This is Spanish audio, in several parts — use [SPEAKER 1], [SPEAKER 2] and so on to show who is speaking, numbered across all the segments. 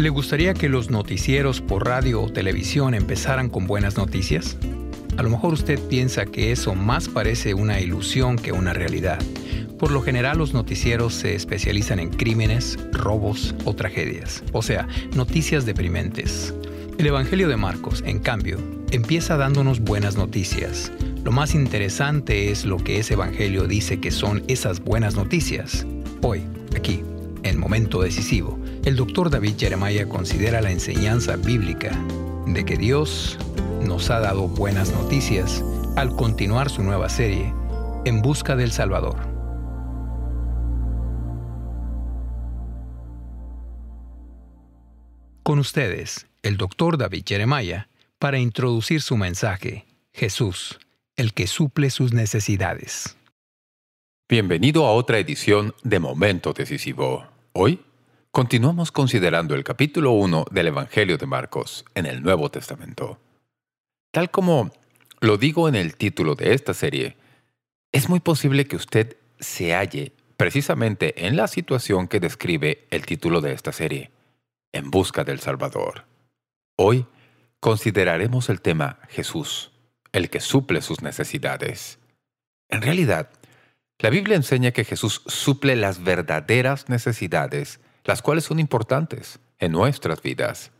[SPEAKER 1] ¿Le gustaría que los noticieros por radio o televisión empezaran con buenas noticias? A lo mejor usted piensa que eso más parece una ilusión que una realidad. Por lo general los noticieros se especializan en crímenes, robos o tragedias, o sea, noticias deprimentes. El Evangelio de Marcos, en cambio, empieza dándonos buenas noticias. Lo más interesante es lo que ese Evangelio dice que son esas buenas noticias. Hoy, aquí, en Momento Decisivo, el doctor David Jeremiah considera la enseñanza bíblica de que Dios nos ha dado buenas noticias al continuar su nueva serie, En Busca del Salvador. Con ustedes, el doctor David Jeremiah, para introducir su mensaje, Jesús, el que suple sus necesidades.
[SPEAKER 2] Bienvenido a otra edición de Momento Decisivo. Hoy continuamos considerando el capítulo 1 del Evangelio de Marcos en el Nuevo Testamento. Tal como lo digo en el título de esta serie, es muy posible que usted se halle precisamente en la situación que describe el título de esta serie, En busca del Salvador. Hoy consideraremos el tema Jesús, el que suple sus necesidades. En realidad, la Biblia enseña que Jesús suple las verdaderas necesidades, las cuales son importantes en nuestras vidas.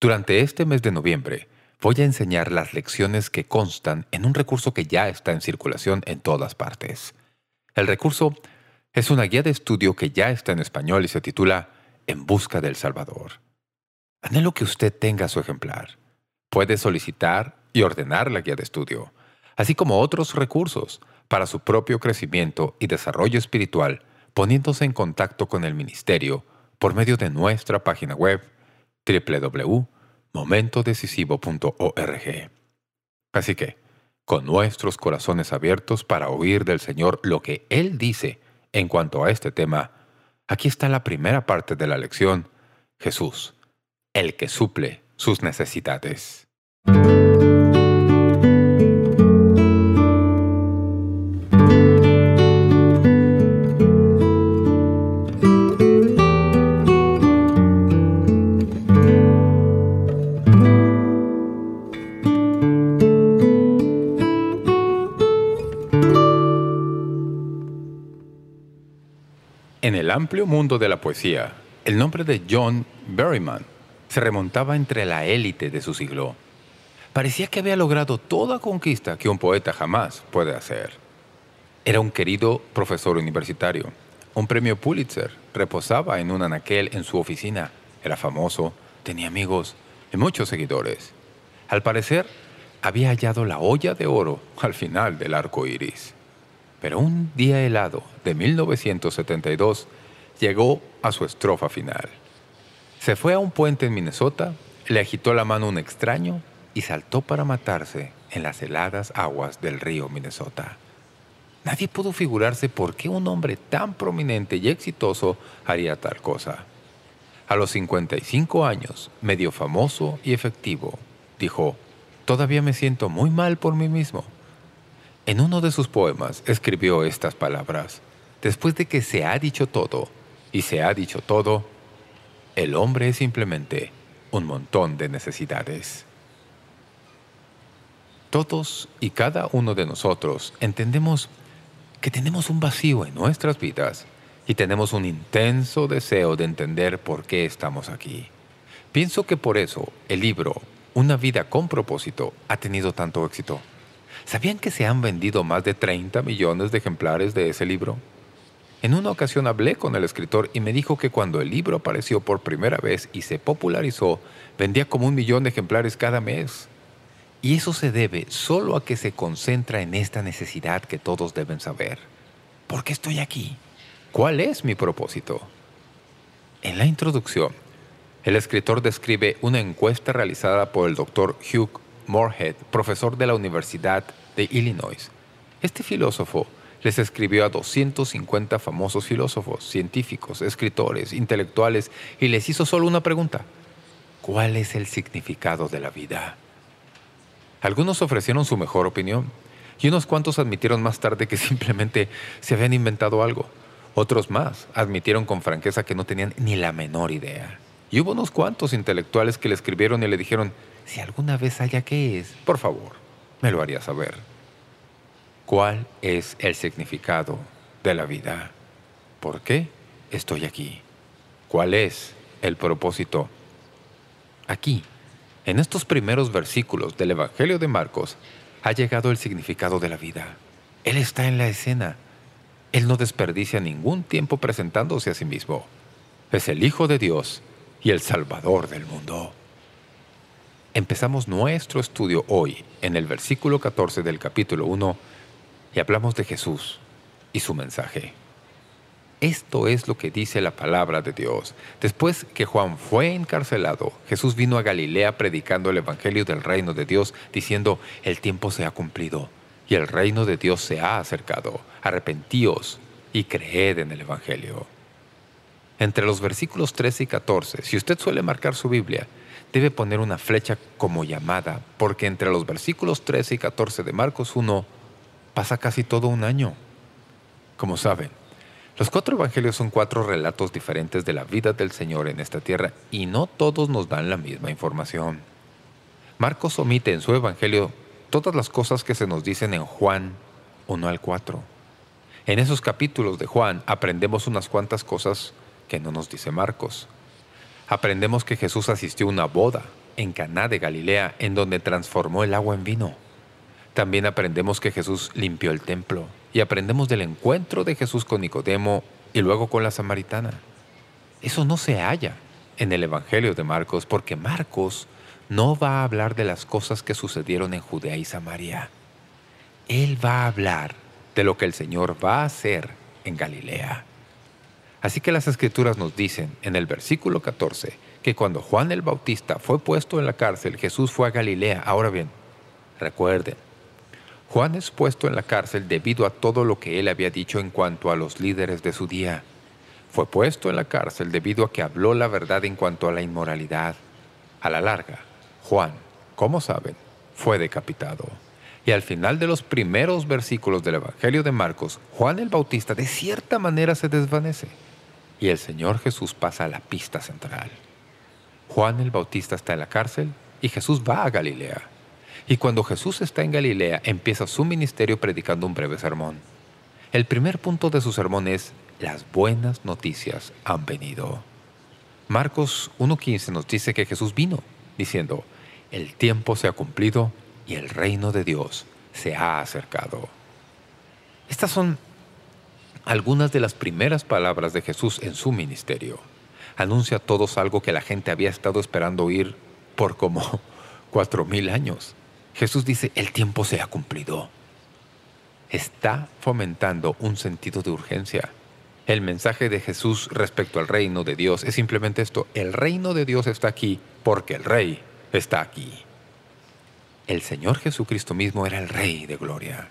[SPEAKER 2] Durante este mes de noviembre, voy a enseñar las lecciones que constan en un recurso que ya está en circulación en todas partes. El recurso es una guía de estudio que ya está en español y se titula En busca del Salvador. Anhelo que usted tenga su ejemplar. Puede solicitar y ordenar la guía de estudio, así como otros recursos para su propio crecimiento y desarrollo espiritual, poniéndose en contacto con el Ministerio por medio de nuestra página web www momentodecisivo.org. Así que, con nuestros corazones abiertos para oír del Señor lo que Él dice en cuanto a este tema, aquí está la primera parte de la lección, Jesús, el que suple sus necesidades. El amplio mundo de la poesía, el nombre de John Berryman se remontaba entre la élite de su siglo. Parecía que había logrado toda conquista que un poeta jamás puede hacer. Era un querido profesor universitario. Un premio Pulitzer reposaba en un anaquel en su oficina. Era famoso, tenía amigos y muchos seguidores. Al parecer, había hallado la olla de oro al final del arco iris. Pero un día helado de 1972 llegó a su estrofa final. Se fue a un puente en Minnesota, le agitó la mano un extraño y saltó para matarse en las heladas aguas del río Minnesota. Nadie pudo figurarse por qué un hombre tan prominente y exitoso haría tal cosa. A los 55 años, medio famoso y efectivo, dijo, «Todavía me siento muy mal por mí mismo». En uno de sus poemas escribió estas palabras, «Después de que se ha dicho todo, y se ha dicho todo, el hombre es simplemente un montón de necesidades. Todos y cada uno de nosotros entendemos que tenemos un vacío en nuestras vidas y tenemos un intenso deseo de entender por qué estamos aquí. Pienso que por eso el libro Una vida con propósito ha tenido tanto éxito. ¿Sabían que se han vendido más de 30 millones de ejemplares de ese libro? En una ocasión hablé con el escritor y me dijo que cuando el libro apareció por primera vez y se popularizó, vendía como un millón de ejemplares cada mes. Y eso se debe solo a que se concentra en esta necesidad que todos deben saber. ¿Por qué estoy aquí? ¿Cuál es mi propósito? En la introducción, el escritor describe una encuesta realizada por el doctor Hugh Moorhead, profesor de la Universidad de Illinois. Este filósofo les escribió a 250 famosos filósofos, científicos, escritores, intelectuales y les hizo solo una pregunta. ¿Cuál es el significado de la vida? Algunos ofrecieron su mejor opinión y unos cuantos admitieron más tarde que simplemente se habían inventado algo. Otros más admitieron con franqueza que no tenían ni la menor idea. Y hubo unos cuantos intelectuales que le escribieron y le dijeron, si alguna vez haya qué es, por favor, me lo haría saber. ¿Cuál es el significado de la vida? ¿Por qué estoy aquí? ¿Cuál es el propósito? Aquí, en estos primeros versículos del Evangelio de Marcos, ha llegado el significado de la vida. Él está en la escena. Él no desperdicia ningún tiempo presentándose a sí mismo. Es el Hijo de Dios y el Salvador del mundo. Empezamos nuestro estudio hoy en el versículo 14 del capítulo 1 y hablamos de Jesús y su mensaje. Esto es lo que dice la palabra de Dios. Después que Juan fue encarcelado, Jesús vino a Galilea predicando el Evangelio del reino de Dios, diciendo, el tiempo se ha cumplido y el reino de Dios se ha acercado. Arrepentíos y creed en el Evangelio. Entre los versículos 13 y 14, si usted suele marcar su Biblia, debe poner una flecha como llamada, porque entre los versículos 13 y 14 de Marcos 1 pasa casi todo un año. Como saben, los cuatro evangelios son cuatro relatos diferentes de la vida del Señor en esta tierra y no todos nos dan la misma información. Marcos omite en su evangelio todas las cosas que se nos dicen en Juan 1 al 4. En esos capítulos de Juan aprendemos unas cuantas cosas que no nos dice Marcos aprendemos que Jesús asistió a una boda en Caná de Galilea en donde transformó el agua en vino. También aprendemos que Jesús limpió el templo y aprendemos del encuentro de Jesús con Nicodemo y luego con la samaritana. Eso no se halla en el Evangelio de Marcos porque Marcos no va a hablar de las cosas que sucedieron en Judea y Samaria. Él va a hablar de lo que el Señor va a hacer en Galilea. Así que las Escrituras nos dicen en el versículo 14 que cuando Juan el Bautista fue puesto en la cárcel, Jesús fue a Galilea. Ahora bien, recuerden, Juan es puesto en la cárcel debido a todo lo que él había dicho en cuanto a los líderes de su día. Fue puesto en la cárcel debido a que habló la verdad en cuanto a la inmoralidad. A la larga, Juan, como saben, fue decapitado. Y al final de los primeros versículos del Evangelio de Marcos, Juan el Bautista de cierta manera se desvanece y el Señor Jesús pasa a la pista central. Juan el Bautista está en la cárcel y Jesús va a Galilea. Y cuando Jesús está en Galilea, empieza su ministerio predicando un breve sermón. El primer punto de su sermón es «Las buenas noticias han venido». Marcos 1.15 nos dice que Jesús vino, diciendo «El tiempo se ha cumplido y el reino de Dios se ha acercado». Estas son algunas de las primeras palabras de Jesús en su ministerio. Anuncia a todos algo que la gente había estado esperando oír por como cuatro mil años. Jesús dice, el tiempo se ha cumplido. Está fomentando un sentido de urgencia. El mensaje de Jesús respecto al reino de Dios es simplemente esto. El reino de Dios está aquí porque el Rey está aquí. El Señor Jesucristo mismo era el Rey de gloria.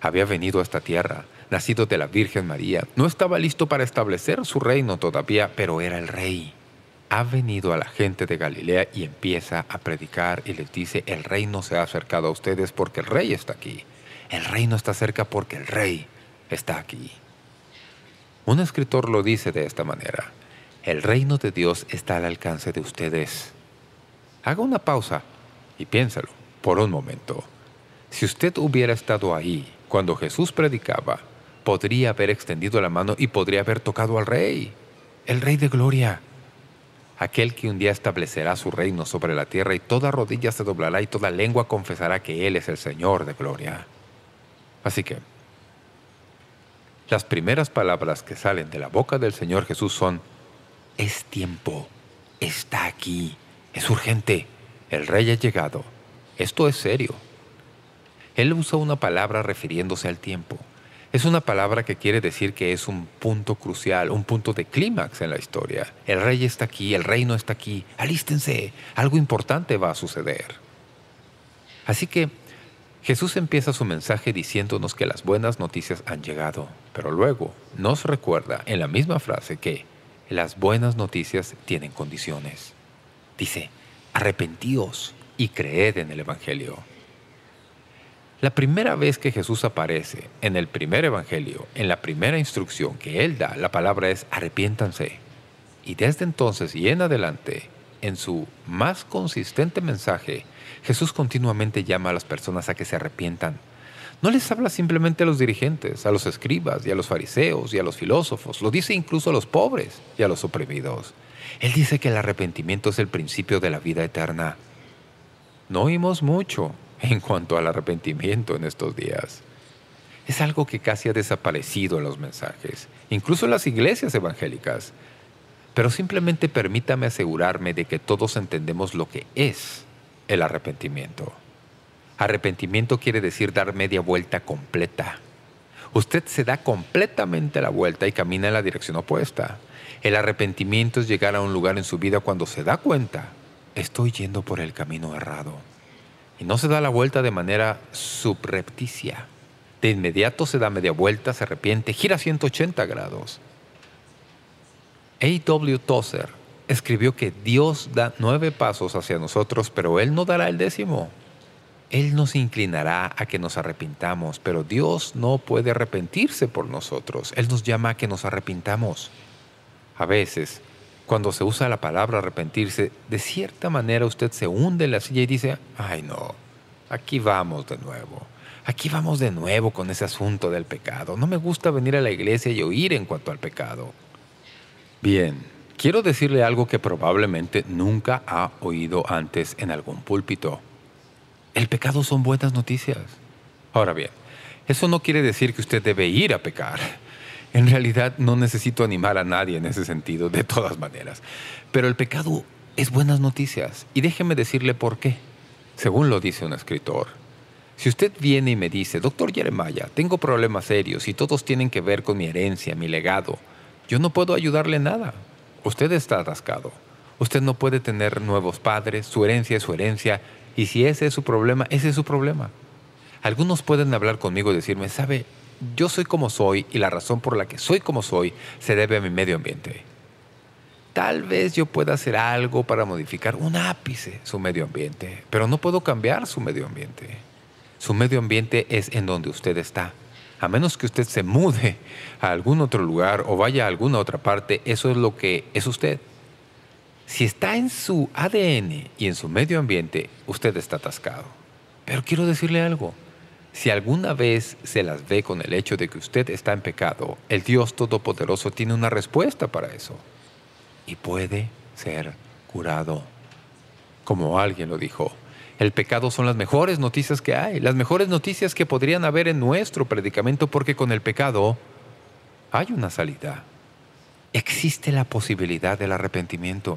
[SPEAKER 2] Había venido a esta tierra nacido de la Virgen María. No estaba listo para establecer su reino todavía, pero era el rey. Ha venido a la gente de Galilea y empieza a predicar y les dice, el reino se ha acercado a ustedes porque el rey está aquí. El reino está cerca porque el rey está aquí. Un escritor lo dice de esta manera, el reino de Dios está al alcance de ustedes. Haga una pausa y piénsalo por un momento. Si usted hubiera estado ahí cuando Jesús predicaba, podría haber extendido la mano y podría haber tocado al Rey, el Rey de Gloria. Aquel que un día establecerá su reino sobre la tierra y toda rodilla se doblará y toda lengua confesará que Él es el Señor de Gloria. Así que, las primeras palabras que salen de la boca del Señor Jesús son «Es tiempo, está aquí, es urgente, el Rey ha llegado, esto es serio». Él usa una palabra refiriéndose al tiempo. Es una palabra que quiere decir que es un punto crucial, un punto de clímax en la historia. El rey está aquí, el reino está aquí. Alístense, algo importante va a suceder. Así que Jesús empieza su mensaje diciéndonos que las buenas noticias han llegado, pero luego nos recuerda en la misma frase que las buenas noticias tienen condiciones. Dice, arrepentíos y creed en el Evangelio. La primera vez que Jesús aparece en el primer evangelio, en la primera instrucción que Él da, la palabra es arrepiéntanse. Y desde entonces y en adelante, en su más consistente mensaje, Jesús continuamente llama a las personas a que se arrepientan. No les habla simplemente a los dirigentes, a los escribas y a los fariseos y a los filósofos. Lo dice incluso a los pobres y a los oprimidos. Él dice que el arrepentimiento es el principio de la vida eterna. No oímos mucho en cuanto al arrepentimiento en estos días. Es algo que casi ha desaparecido en los mensajes, incluso en las iglesias evangélicas. Pero simplemente permítame asegurarme de que todos entendemos lo que es el arrepentimiento. Arrepentimiento quiere decir dar media vuelta completa. Usted se da completamente la vuelta y camina en la dirección opuesta. El arrepentimiento es llegar a un lugar en su vida cuando se da cuenta, estoy yendo por el camino errado. Y no se da la vuelta de manera subrepticia. De inmediato se da media vuelta, se arrepiente, gira 180 grados. A. W. Tozer escribió que Dios da nueve pasos hacia nosotros, pero Él no dará el décimo. Él nos inclinará a que nos arrepintamos, pero Dios no puede arrepentirse por nosotros. Él nos llama a que nos arrepintamos. A veces, cuando se usa la palabra arrepentirse, de cierta manera usted se hunde en la silla y dice, ¡ay no! Aquí vamos de nuevo. Aquí vamos de nuevo con ese asunto del pecado. No me gusta venir a la iglesia y oír en cuanto al pecado. Bien, quiero decirle algo que probablemente nunca ha oído antes en algún púlpito. El pecado son buenas noticias. Ahora bien, eso no quiere decir que usted debe ir a pecar. En realidad no necesito animar a nadie en ese sentido, de todas maneras. Pero el pecado es buenas noticias. Y déjeme decirle por qué. Según lo dice un escritor, si usted viene y me dice, Doctor Jeremiah, tengo problemas serios y todos tienen que ver con mi herencia, mi legado, yo no puedo ayudarle nada. Usted está atascado. Usted no puede tener nuevos padres, su herencia es su herencia, y si ese es su problema, ese es su problema. Algunos pueden hablar conmigo y decirme, ¿sabe? Yo soy como soy y la razón por la que soy como soy se debe a mi medio ambiente. Tal vez yo pueda hacer algo para modificar un ápice su medio ambiente, pero no puedo cambiar su medio ambiente. Su medio ambiente es en donde usted está. A menos que usted se mude a algún otro lugar o vaya a alguna otra parte, eso es lo que es usted. Si está en su ADN y en su medio ambiente, usted está atascado. Pero quiero decirle algo. Si alguna vez se las ve con el hecho de que usted está en pecado, el Dios Todopoderoso tiene una respuesta para eso. Y puede ser curado. Como alguien lo dijo, el pecado son las mejores noticias que hay, las mejores noticias que podrían haber en nuestro predicamento, porque con el pecado hay una salida. Existe la posibilidad del arrepentimiento.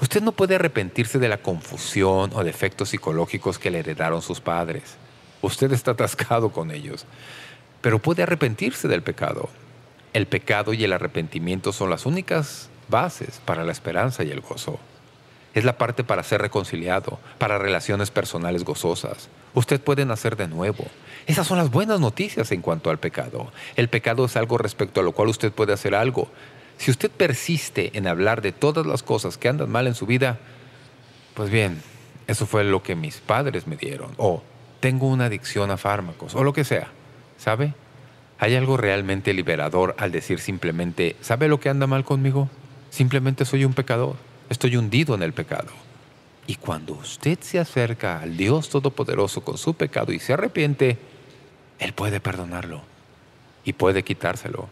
[SPEAKER 2] Usted no puede arrepentirse de la confusión o defectos psicológicos que le heredaron sus padres. Usted está atascado con ellos. Pero puede arrepentirse del pecado. El pecado y el arrepentimiento son las únicas bases para la esperanza y el gozo. Es la parte para ser reconciliado, para relaciones personales gozosas. Usted puede nacer de nuevo. Esas son las buenas noticias en cuanto al pecado. El pecado es algo respecto a lo cual usted puede hacer algo. Si usted persiste en hablar de todas las cosas que andan mal en su vida, pues bien, eso fue lo que mis padres me dieron. O tengo una adicción a fármacos, o lo que sea. ¿Sabe? Hay algo realmente liberador al decir simplemente, ¿sabe lo que anda mal conmigo? Simplemente soy un pecador. Estoy hundido en el pecado. Y cuando usted se acerca al Dios Todopoderoso con su pecado y se arrepiente, Él puede perdonarlo y puede quitárselo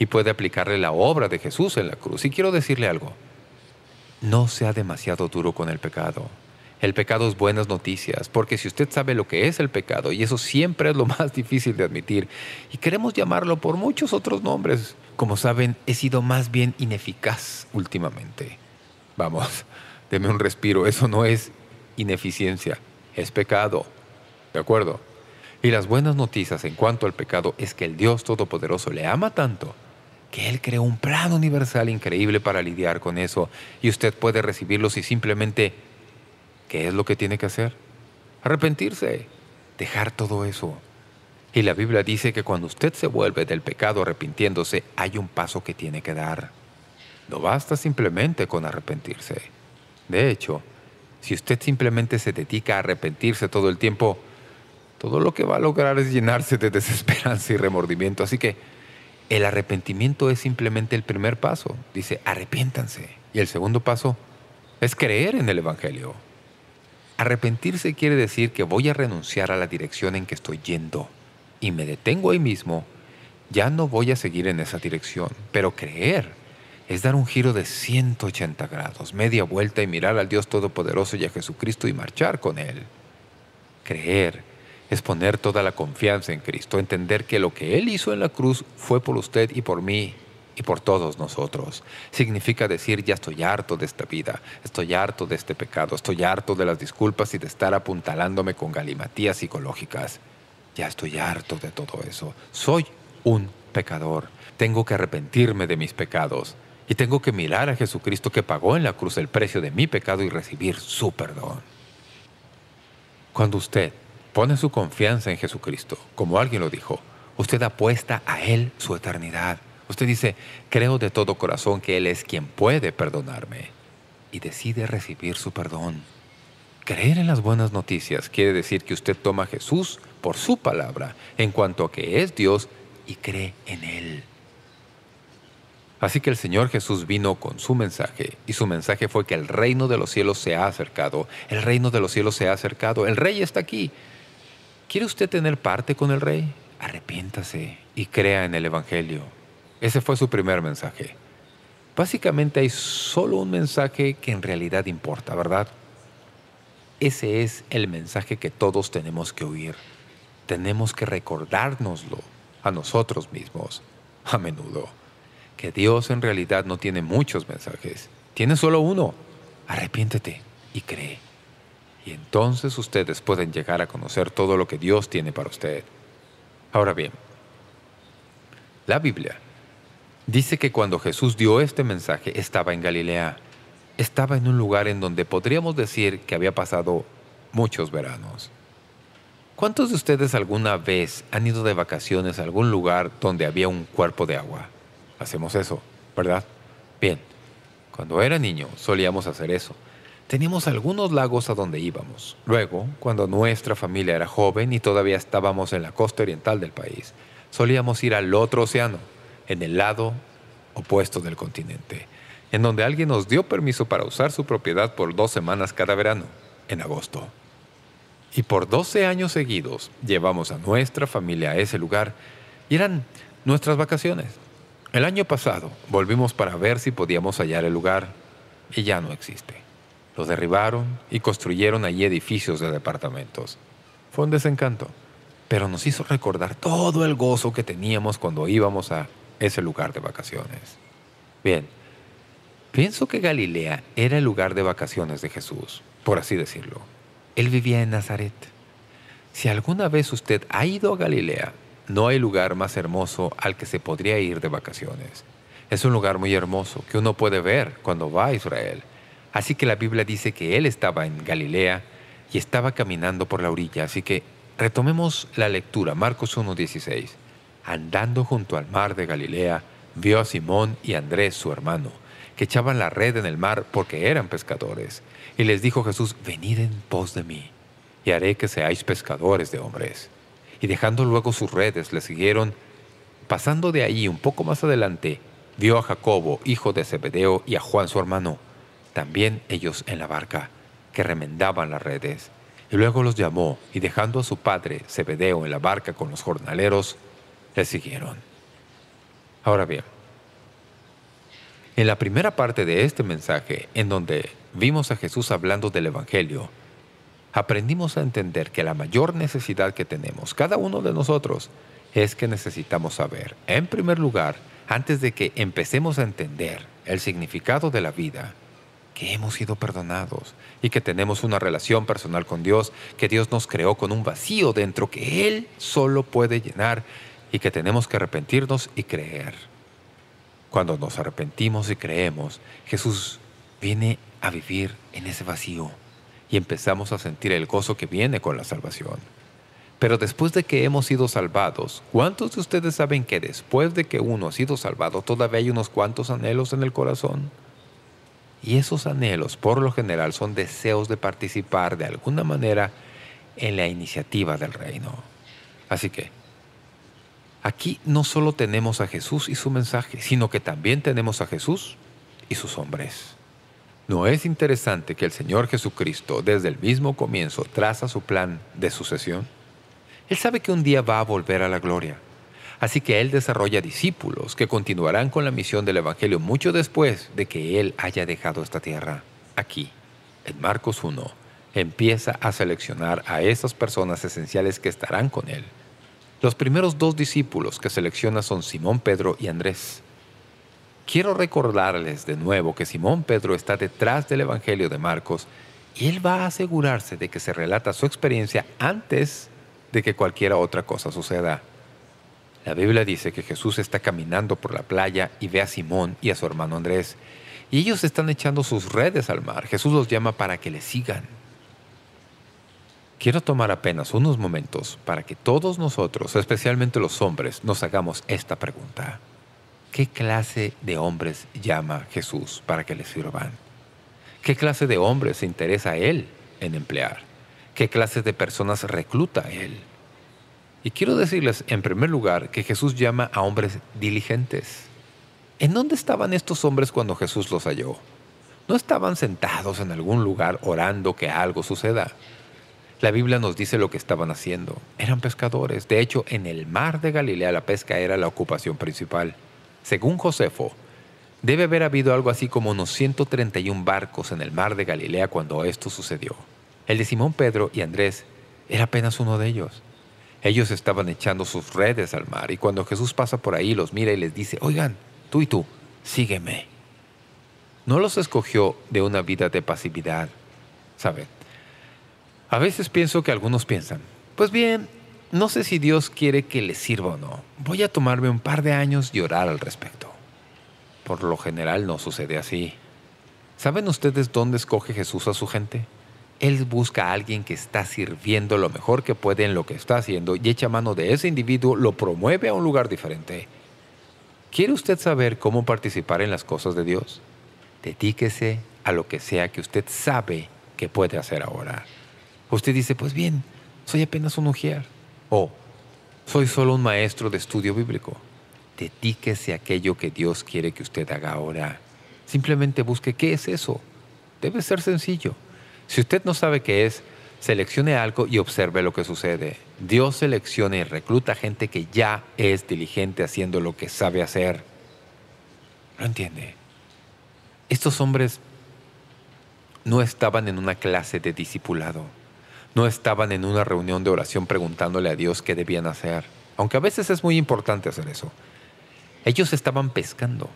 [SPEAKER 2] y puede aplicarle la obra de Jesús en la cruz. Y quiero decirle algo, no sea demasiado duro con el pecado. El pecado es buenas noticias, porque si usted sabe lo que es el pecado, y eso siempre es lo más difícil de admitir, y queremos llamarlo por muchos otros nombres, como saben, he sido más bien ineficaz últimamente. Vamos, deme un respiro, eso no es ineficiencia, es pecado. ¿De acuerdo? Y las buenas noticias en cuanto al pecado es que el Dios Todopoderoso le ama tanto que Él creó un plan universal increíble para lidiar con eso y usted puede recibirlo si simplemente ¿Qué es lo que tiene que hacer? Arrepentirse, dejar todo eso. Y la Biblia dice que cuando usted se vuelve del pecado arrepintiéndose, hay un paso que tiene que dar. No basta simplemente con arrepentirse. De hecho, si usted simplemente se dedica a arrepentirse todo el tiempo, todo lo que va a lograr es llenarse de desesperanza y remordimiento. Así que el arrepentimiento es simplemente el primer paso. Dice, arrepiéntanse. Y el segundo paso es creer en el Evangelio. Arrepentirse quiere decir que voy a renunciar a la dirección en que estoy yendo y me detengo ahí mismo, ya no voy a seguir en esa dirección. Pero creer es dar un giro de 180 grados, media vuelta y mirar al Dios Todopoderoso y a Jesucristo y marchar con Él. Creer es poner toda la confianza en Cristo, entender que lo que Él hizo en la cruz fue por usted y por mí y por todos nosotros. Significa decir, ya estoy harto de esta vida, estoy harto de este pecado, estoy harto de las disculpas y de estar apuntalándome con galimatías psicológicas. Ya estoy harto de todo eso. Soy un pecador. Tengo que arrepentirme de mis pecados. Y tengo que mirar a Jesucristo que pagó en la cruz el precio de mi pecado y recibir su perdón. Cuando usted pone su confianza en Jesucristo, como alguien lo dijo, usted apuesta a Él su eternidad. Usted dice, creo de todo corazón que Él es quien puede perdonarme. Y decide recibir su perdón. Creer en las buenas noticias quiere decir que usted toma a Jesús por su palabra en cuanto a que es Dios y cree en Él. Así que el Señor Jesús vino con su mensaje, y su mensaje fue que el reino de los cielos se ha acercado. El reino de los cielos se ha acercado. El Rey está aquí. ¿Quiere usted tener parte con el Rey? Arrepiéntase y crea en el Evangelio. Ese fue su primer mensaje. Básicamente hay solo un mensaje que en realidad importa, ¿verdad? Ese es el mensaje que todos tenemos que oír. Tenemos que recordárnoslo a nosotros mismos a menudo que Dios en realidad no tiene muchos mensajes. Tiene solo uno. Arrepiéntete y cree. Y entonces ustedes pueden llegar a conocer todo lo que Dios tiene para usted. Ahora bien, la Biblia dice que cuando Jesús dio este mensaje estaba en Galilea. Estaba en un lugar en donde podríamos decir que había pasado muchos veranos. ¿Cuántos de ustedes alguna vez han ido de vacaciones a algún lugar donde había un cuerpo de agua? Hacemos eso, ¿verdad? Bien, cuando era niño solíamos hacer eso. Teníamos algunos lagos a donde íbamos. Luego, cuando nuestra familia era joven y todavía estábamos en la costa oriental del país, solíamos ir al otro océano, en el lado opuesto del continente, en donde alguien nos dio permiso para usar su propiedad por dos semanas cada verano, en agosto. Y por 12 años seguidos llevamos a nuestra familia a ese lugar y eran nuestras vacaciones. El año pasado volvimos para ver si podíamos hallar el lugar y ya no existe. Lo derribaron y construyeron allí edificios de departamentos. Fue un desencanto, pero nos hizo recordar todo el gozo que teníamos cuando íbamos a ese lugar de vacaciones. Bien, pienso que Galilea era el lugar de vacaciones de Jesús, por así decirlo. Él vivía en Nazaret. Si alguna vez usted ha ido a Galilea, no hay lugar más hermoso al que se podría ir de vacaciones. Es un lugar muy hermoso que uno puede ver cuando va a Israel. Así que la Biblia dice que él estaba en Galilea y estaba caminando por la orilla. Así que retomemos la lectura, Marcos 1.16. Andando junto al mar de Galilea, vio a Simón y Andrés, su hermano, que echaban la red en el mar porque eran pescadores. Y les dijo Jesús, venid en pos de mí, y haré que seáis pescadores de hombres y dejando luego sus redes le siguieron. Pasando de ahí un poco más adelante, vio a Jacobo, hijo de Zebedeo, y a Juan su hermano, también ellos en la barca, que remendaban las redes. Y luego los llamó, y dejando a su padre, Zebedeo, en la barca con los jornaleros, le siguieron. Ahora bien, en la primera parte de este mensaje, en donde vimos a Jesús hablando del Evangelio, aprendimos a entender que la mayor necesidad que tenemos, cada uno de nosotros, es que necesitamos saber, en primer lugar, antes de que empecemos a entender el significado de la vida, que hemos sido perdonados y que tenemos una relación personal con Dios, que Dios nos creó con un vacío dentro que Él solo puede llenar y que tenemos que arrepentirnos y creer. Cuando nos arrepentimos y creemos, Jesús viene a vivir en ese vacío y empezamos a sentir el gozo que viene con la salvación. Pero después de que hemos sido salvados, ¿cuántos de ustedes saben que después de que uno ha sido salvado todavía hay unos cuantos anhelos en el corazón? Y esos anhelos, por lo general, son deseos de participar de alguna manera en la iniciativa del reino. Así que, Aquí no solo tenemos a Jesús y su mensaje, sino que también tenemos a Jesús y sus hombres. ¿No es interesante que el Señor Jesucristo desde el mismo comienzo traza su plan de sucesión? Él sabe que un día va a volver a la gloria. Así que Él desarrolla discípulos que continuarán con la misión del Evangelio mucho después de que Él haya dejado esta tierra. Aquí, en Marcos 1, empieza a seleccionar a esas personas esenciales que estarán con Él. Los primeros dos discípulos que selecciona son Simón Pedro y Andrés. Quiero recordarles de nuevo que Simón Pedro está detrás del Evangelio de Marcos y él va a asegurarse de que se relata su experiencia antes de que cualquier otra cosa suceda. La Biblia dice que Jesús está caminando por la playa y ve a Simón y a su hermano Andrés, y ellos están echando sus redes al mar. Jesús los llama para que le sigan. Quiero tomar apenas unos momentos para que todos nosotros, especialmente los hombres, nos hagamos esta pregunta. ¿Qué clase de hombres llama Jesús para que le sirvan? ¿Qué clase de hombres se interesa Él en emplear? ¿Qué clase de personas recluta Él? Y quiero decirles, en primer lugar, que Jesús llama a hombres diligentes. ¿En dónde estaban estos hombres cuando Jesús los halló? No estaban sentados en algún lugar orando que algo suceda. La Biblia nos dice lo que estaban haciendo. Eran pescadores. De hecho, en el mar de Galilea la pesca era la ocupación principal. Según Josefo, debe haber habido algo así como unos 131 barcos en el mar de Galilea cuando esto sucedió. El de Simón Pedro y Andrés era apenas uno de ellos. Ellos estaban echando sus redes al mar y cuando Jesús pasa por ahí los mira y les dice, «Oigan, tú y tú, sígueme». No los escogió de una vida de pasividad. ¿Saben? A veces pienso que algunos piensan, pues bien, no sé si Dios quiere que le sirva o no. Voy a tomarme un par de años y orar al respecto. Por lo general no sucede así. ¿Saben ustedes dónde escoge Jesús a su gente? Él busca a alguien que está sirviendo lo mejor que puede en lo que está haciendo y echa mano de ese individuo, lo promueve a un lugar diferente. ¿Quiere usted saber cómo participar en las cosas de Dios? Dedíquese a lo que sea que usted sabe que puede hacer ahora. Usted dice, pues bien, soy apenas un ujier. O, soy solo un maestro de estudio bíblico. Dedíquese a aquello que Dios quiere que usted haga ahora. Simplemente busque qué es eso. Debe ser sencillo. Si usted no sabe qué es, seleccione algo y observe lo que sucede. Dios selecciona y recluta gente que ya es diligente haciendo lo que sabe hacer. ¿Lo entiende? Estos hombres no estaban en una clase de discipulado. No estaban en una reunión de oración preguntándole a Dios qué debían hacer, aunque a veces es muy importante hacer eso. Ellos estaban pescando,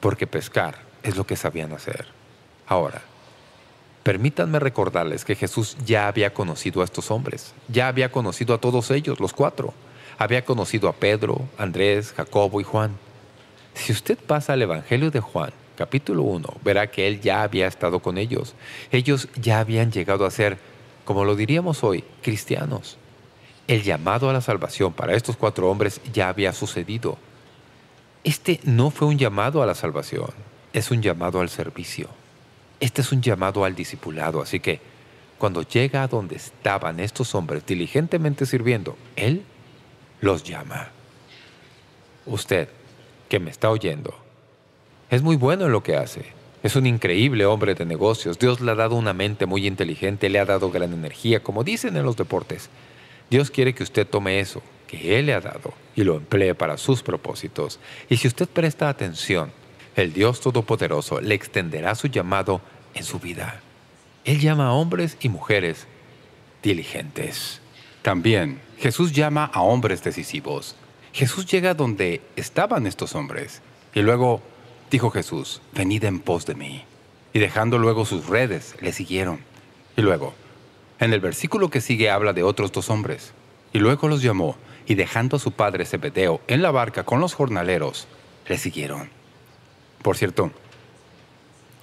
[SPEAKER 2] porque pescar es lo que sabían hacer. Ahora, permítanme recordarles que Jesús ya había conocido a estos hombres, ya había conocido a todos ellos, los cuatro. Había conocido a Pedro, Andrés, Jacobo y Juan. Si usted pasa al Evangelio de Juan, capítulo 1, verá que él ya había estado con ellos. Ellos ya habían llegado a ser como lo diríamos hoy, cristianos. El llamado a la salvación para estos cuatro hombres ya había sucedido. Este no fue un llamado a la salvación, es un llamado al servicio. Este es un llamado al discipulado, así que cuando llega a donde estaban estos hombres diligentemente sirviendo, Él los llama. Usted, que me está oyendo, es muy bueno en lo que hace. Es un increíble hombre de negocios. Dios le ha dado una mente muy inteligente, le ha dado gran energía, como dicen en los deportes. Dios quiere que usted tome eso que Él le ha dado y lo emplee para sus propósitos. Y si usted presta atención, el Dios Todopoderoso le extenderá su llamado en su vida. Él llama a hombres y mujeres diligentes.
[SPEAKER 1] También Jesús llama a hombres decisivos. Jesús llega donde estaban estos hombres y luego Dijo Jesús, venid en pos de mí. Y dejando luego sus redes, le siguieron. Y luego, en el versículo que sigue habla de otros dos hombres. Y luego los llamó, y dejando a su padre Zebedeo en la barca con los jornaleros, le siguieron. Por cierto,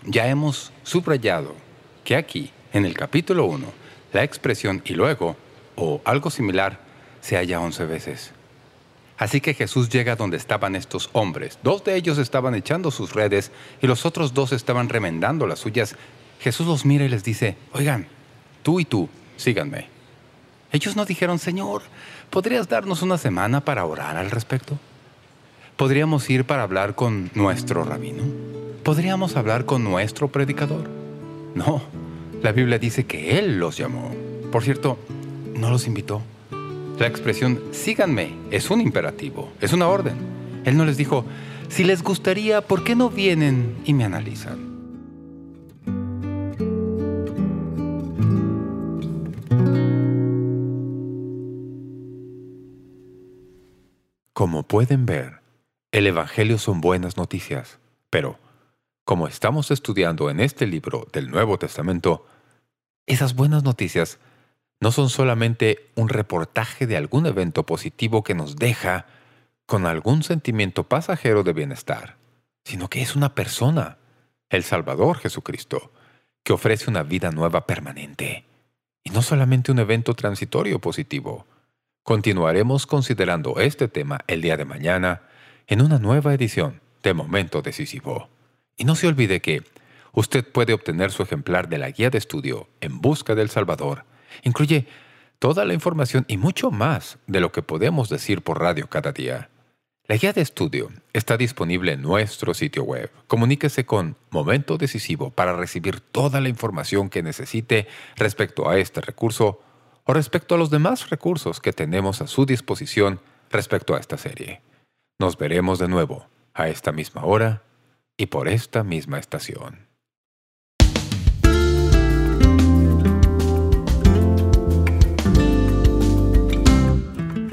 [SPEAKER 1] ya hemos subrayado que aquí, en el capítulo 1, la expresión «y luego» o algo similar se halla once veces. Así que Jesús llega donde estaban estos hombres. Dos de ellos estaban echando sus redes y los otros dos estaban remendando las suyas. Jesús los mira y les dice, oigan, tú y tú, síganme.
[SPEAKER 2] Ellos no dijeron, Señor, ¿podrías darnos una semana para orar al respecto? ¿Podríamos ir para hablar con nuestro rabino? ¿Podríamos hablar con nuestro predicador? No, la Biblia dice que Él los llamó. Por cierto, no los invitó. La expresión síganme es un imperativo, es una orden. Él no les dijo, si les gustaría, ¿por qué no vienen y me analizan? Como pueden ver, el Evangelio son buenas noticias, pero como estamos estudiando en este libro del Nuevo Testamento, esas buenas noticias no son solamente un reportaje de algún evento positivo que nos deja con algún sentimiento pasajero de bienestar, sino que es una persona, el Salvador Jesucristo, que ofrece una vida nueva permanente, y no solamente un evento transitorio positivo. Continuaremos considerando este tema el día de mañana en una nueva edición de Momento Decisivo. Y no se olvide que usted puede obtener su ejemplar de la guía de estudio En Busca del Salvador Incluye toda la información y mucho más de lo que podemos decir por radio cada día. La guía de estudio está disponible en nuestro sitio web. Comuníquese con Momento Decisivo para recibir toda la información que necesite respecto a este recurso o respecto a los demás recursos que tenemos a su disposición respecto a esta serie. Nos veremos de nuevo a esta misma hora y por esta misma estación.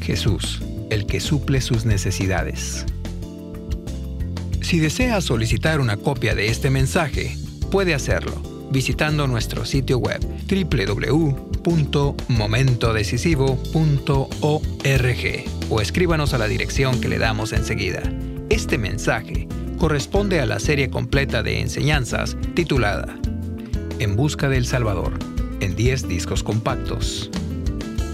[SPEAKER 1] Jesús, el que suple sus necesidades. Si desea solicitar una copia de este mensaje, puede hacerlo visitando nuestro sitio web www.momentodecisivo.org o escríbanos a la dirección que le damos enseguida. Este mensaje corresponde a la serie completa de enseñanzas titulada En Busca del Salvador, en 10 discos compactos.